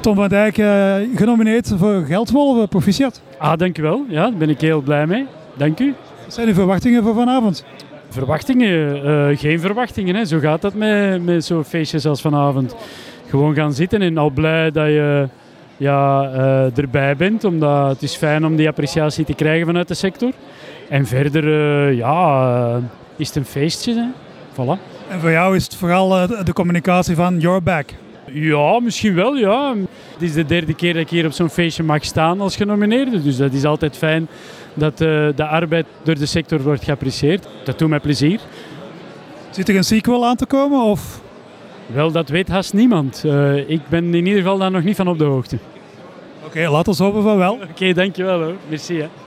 Tom van Dijk, uh, genomineerd voor Geldwolven. Proficiat. Ah, dankjewel. Ja, daar ben ik heel blij mee. Dank u. Wat zijn uw verwachtingen voor vanavond? Verwachtingen? Uh, geen verwachtingen. Hè. Zo gaat dat met, met zo'n feestjes als vanavond. Gewoon gaan zitten en al blij dat je ja, uh, erbij bent. Omdat het is fijn om die appreciatie te krijgen vanuit de sector. En verder, ja, is het een feestje. Hè. Voilà. En voor jou is het vooral de communicatie van your back. Ja, misschien wel, ja. Het is de derde keer dat ik hier op zo'n feestje mag staan als genomineerde. Dus dat is altijd fijn dat uh, de arbeid door de sector wordt geapprecieerd. Dat doet mij plezier. Zit er een sequel aan te komen? Of? Wel, dat weet haast niemand. Uh, ik ben in ieder geval daar nog niet van op de hoogte. Oké, okay, laat ons hopen van wel. Oké, okay, dankjewel hoor. Merci hè.